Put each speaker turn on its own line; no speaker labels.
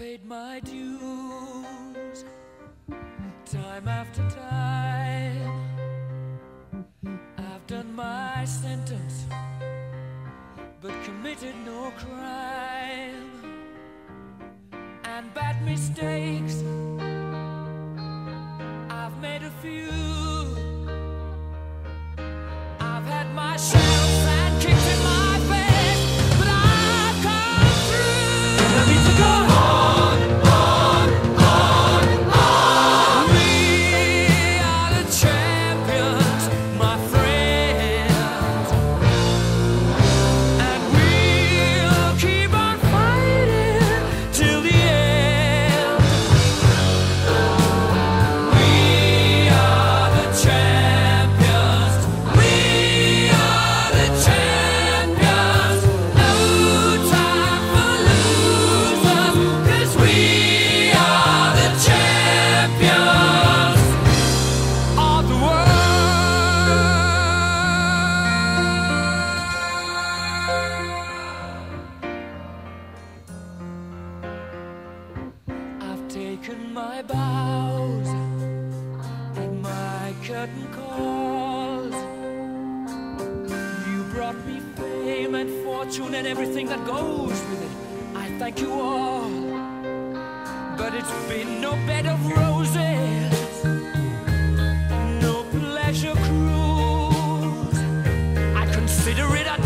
paid my dues time after time. I've done my sentence, but committed no crime. And bad mistakes, I've made a few. I've had my share taken my bows and my curtain calls. You brought me fame and fortune and everything that goes with it. I thank you all. But it's been no bed of roses, no pleasure cruise. I consider it a